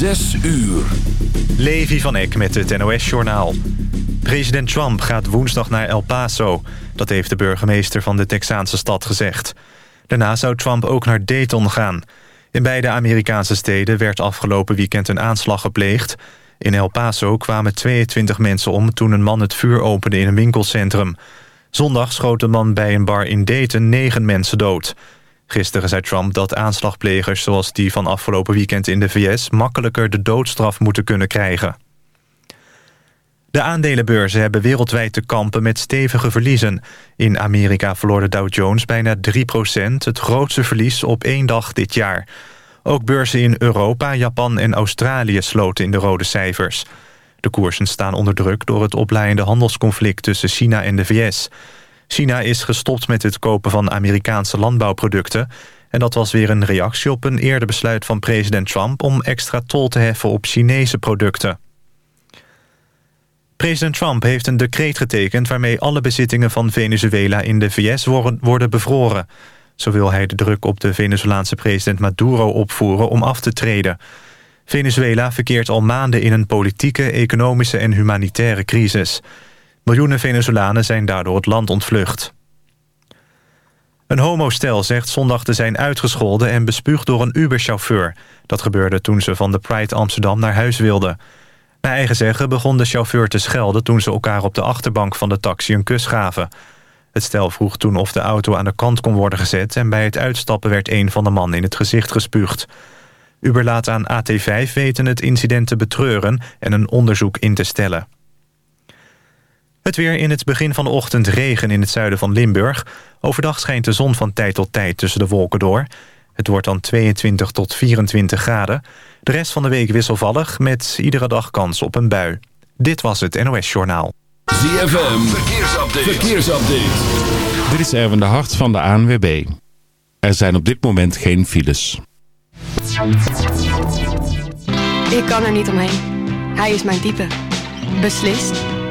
Zes uur. Levi van Eck met het NOS-journaal. President Trump gaat woensdag naar El Paso. Dat heeft de burgemeester van de Texaanse stad gezegd. Daarna zou Trump ook naar Dayton gaan. In beide Amerikaanse steden werd afgelopen weekend een aanslag gepleegd. In El Paso kwamen 22 mensen om toen een man het vuur opende in een winkelcentrum. Zondag schoot een man bij een bar in Dayton negen mensen dood. Gisteren zei Trump dat aanslagplegers zoals die van afgelopen weekend in de VS... makkelijker de doodstraf moeten kunnen krijgen. De aandelenbeurzen hebben wereldwijd te kampen met stevige verliezen. In Amerika verloor de Dow Jones bijna 3% het grootste verlies op één dag dit jaar. Ook beurzen in Europa, Japan en Australië sloten in de rode cijfers. De koersen staan onder druk door het oplaaiende handelsconflict tussen China en de VS... China is gestopt met het kopen van Amerikaanse landbouwproducten... en dat was weer een reactie op een eerder besluit van president Trump... om extra tol te heffen op Chinese producten. President Trump heeft een decreet getekend... waarmee alle bezittingen van Venezuela in de VS worden bevroren. Zo wil hij de druk op de Venezolaanse president Maduro opvoeren om af te treden. Venezuela verkeert al maanden in een politieke, economische en humanitaire crisis... Miljoenen Venezolanen zijn daardoor het land ontvlucht. Een homostel zegt zondag te zijn uitgescholden en bespuugd door een Uber-chauffeur. Dat gebeurde toen ze van de Pride Amsterdam naar huis wilden. Naar eigen zeggen begon de chauffeur te schelden... toen ze elkaar op de achterbank van de taxi een kus gaven. Het stel vroeg toen of de auto aan de kant kon worden gezet... en bij het uitstappen werd een van de mannen in het gezicht gespuugd. Uber laat aan AT5 weten het incident te betreuren... en een onderzoek in te stellen. Het weer in het begin van de ochtend regen in het zuiden van Limburg. Overdag schijnt de zon van tijd tot tijd tussen de wolken door. Het wordt dan 22 tot 24 graden. De rest van de week wisselvallig met iedere dag kans op een bui. Dit was het NOS Journaal. ZFM, verkeersupdate. verkeersupdate. Dit is Erwin de Hart van de ANWB. Er zijn op dit moment geen files. Ik kan er niet omheen. Hij is mijn type. Beslist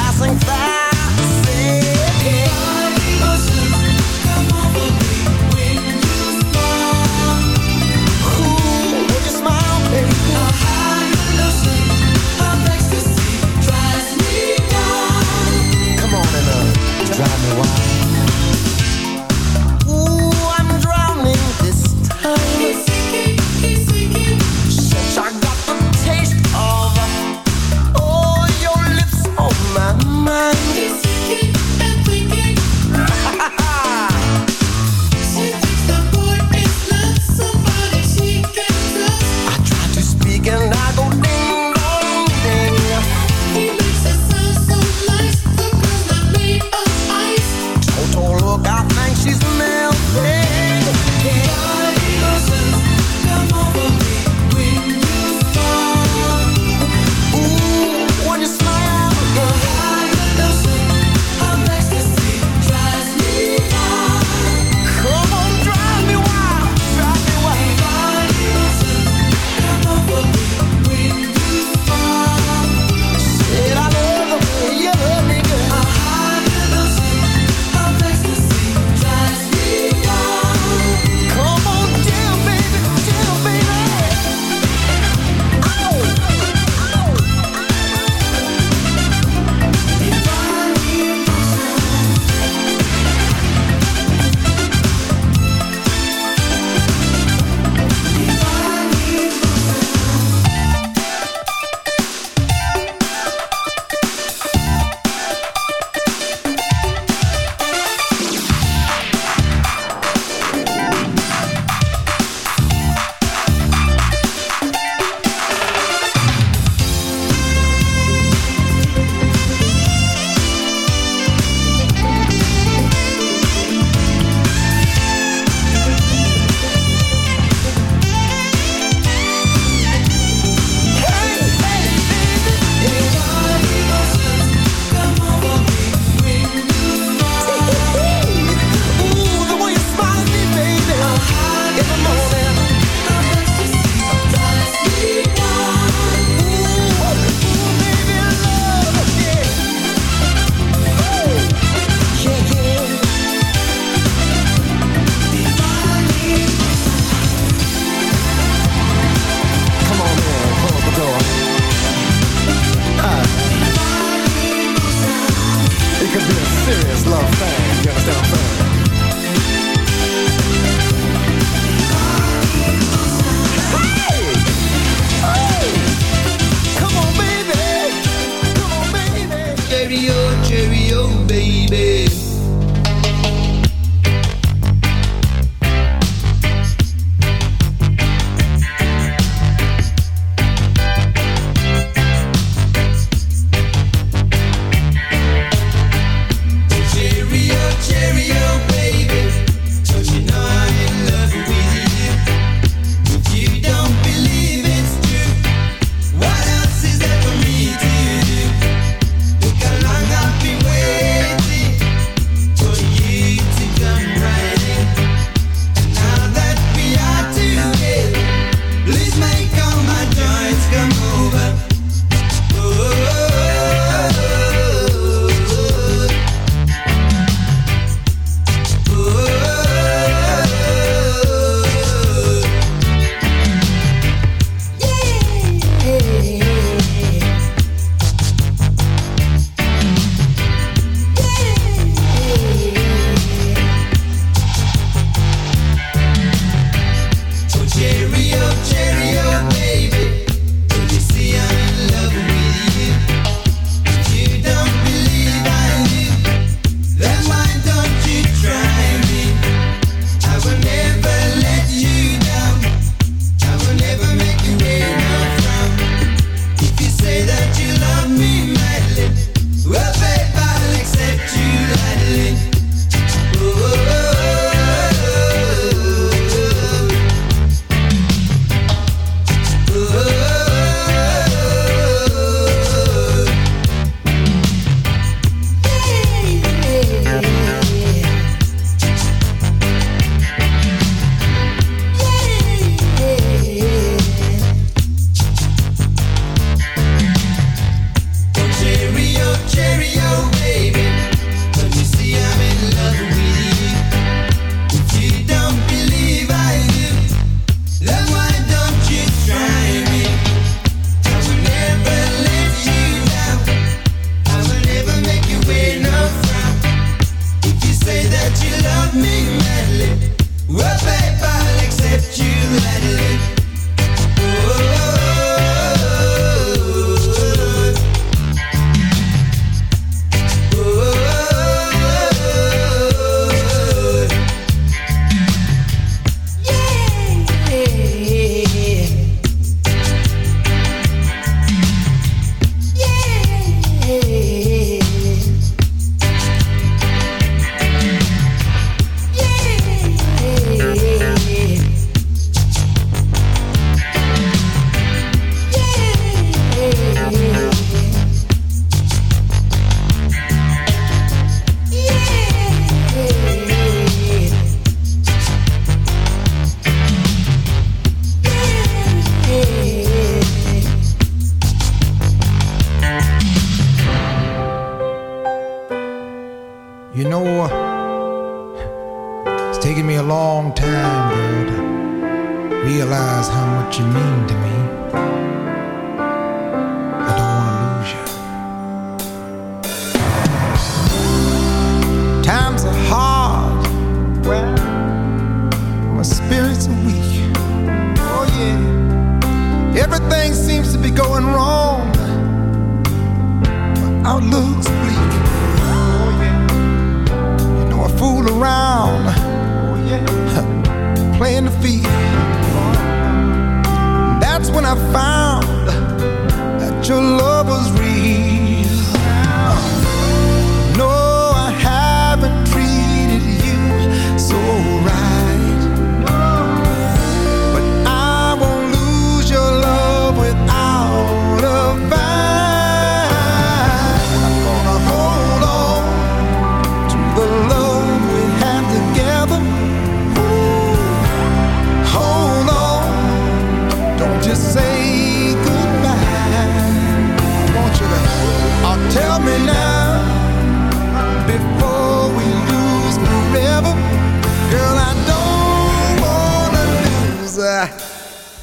passing fast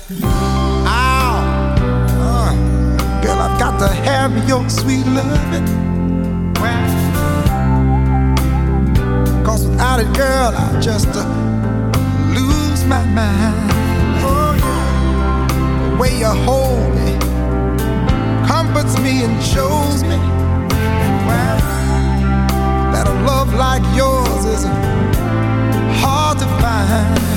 Ow, uh, girl, I've got to have your sweet loving. Cause without it, girl, I just uh, lose my mind. Oh, yeah. The way you hold me comforts me and shows me that a love like yours is hard to find.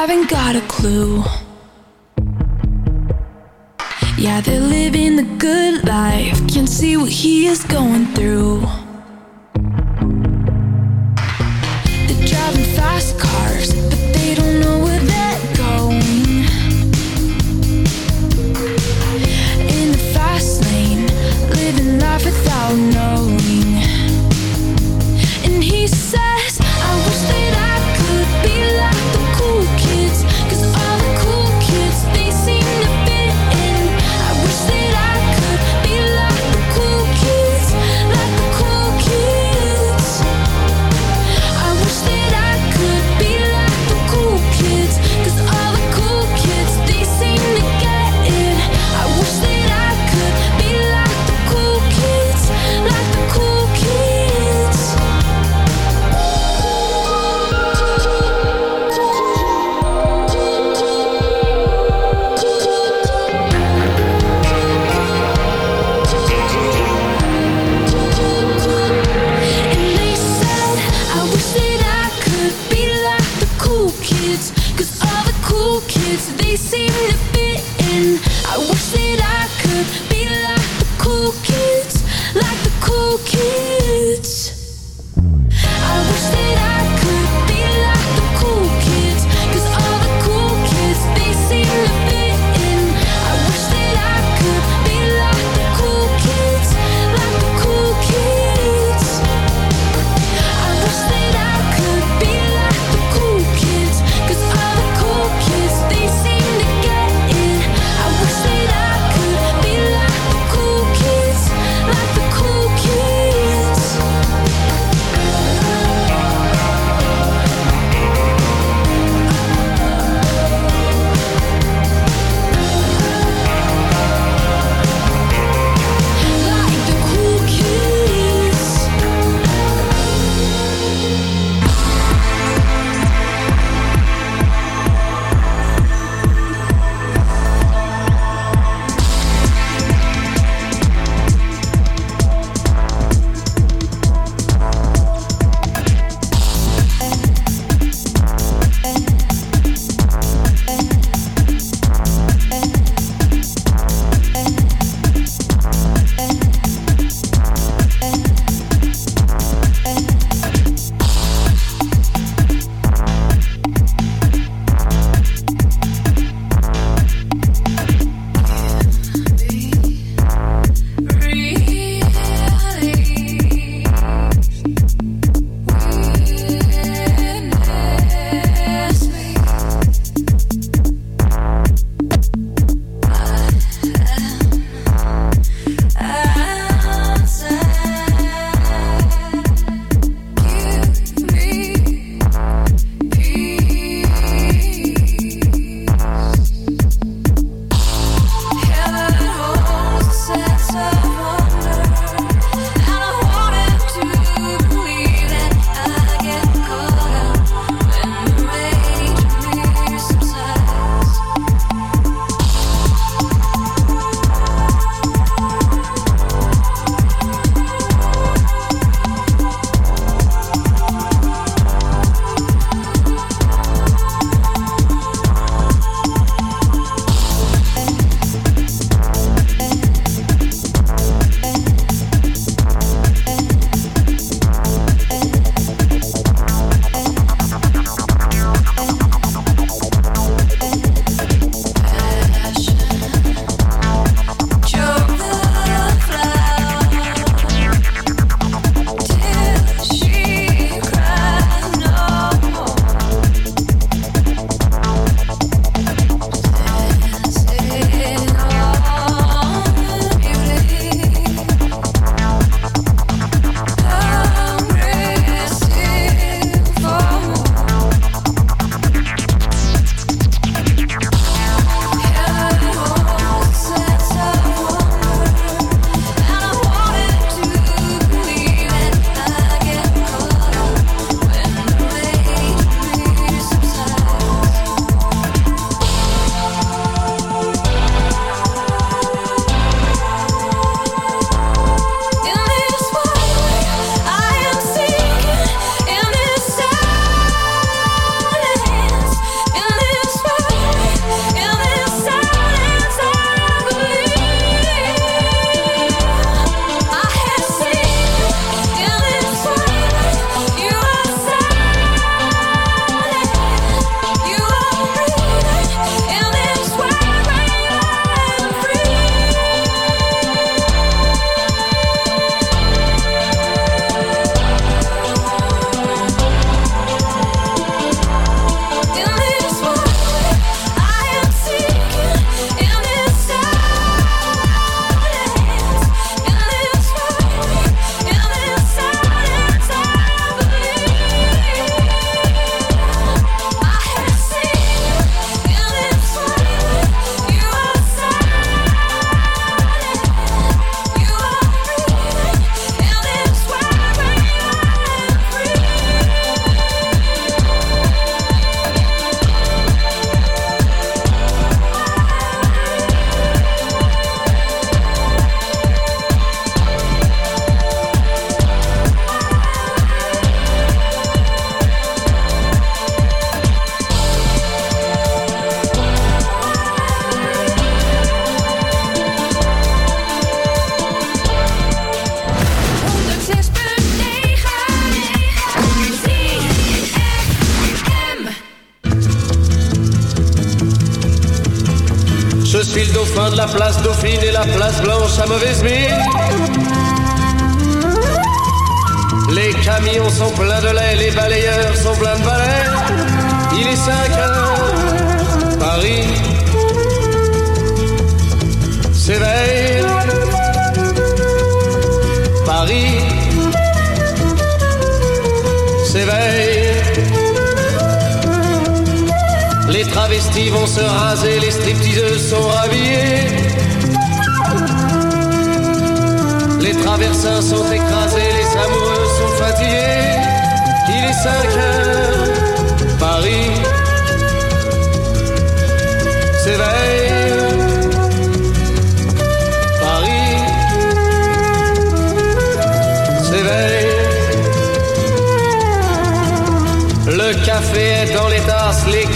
haven't got a clue. Yeah, they're living the good life. Can't see what he is going through. They're driving fast cars, but they don't know where they're going. In the fast lane, living life without knowing.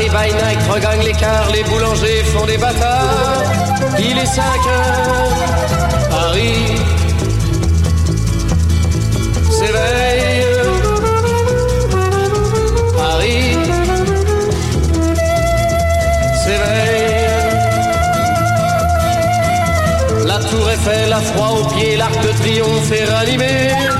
Paris by night regagne l'écart, les boulangers font des bâtards. Il est 5 heures, Paris s'éveille. Paris s'éveille. La tour Eiffel a froid aux pieds, l'arc de triomphe est ranimé.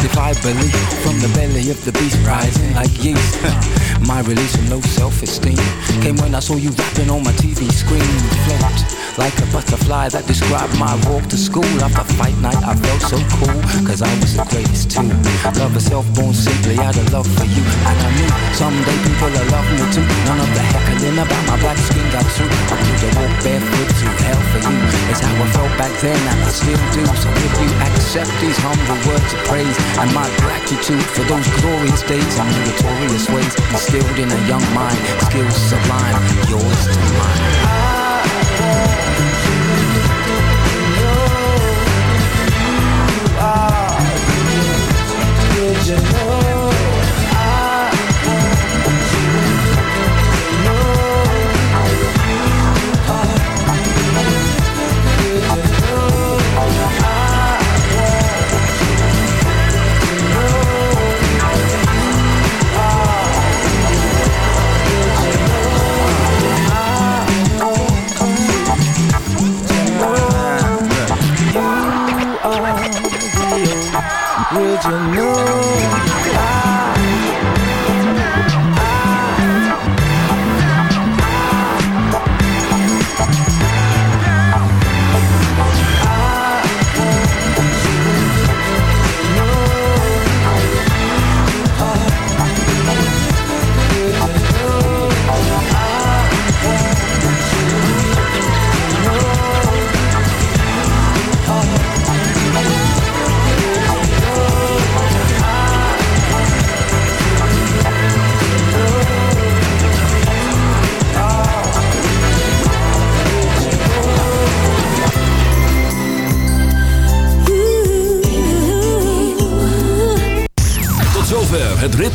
defy belief From the belly of the beast rising like yeast My release from low self-esteem Came when I saw you rapping on my TV screen. Float like a butterfly that described my walk to school. After fight night I felt so cool Cause I was the greatest too. I Love herself born simply out of love for you. And I knew someday people will love me too. None of the heckling about my black skin got through then and I still do. So if you accept these humble words of praise And my gratitude for those glorious days And meritorious ways Instilled in a young mind Skills sublime Yours to mine 就能。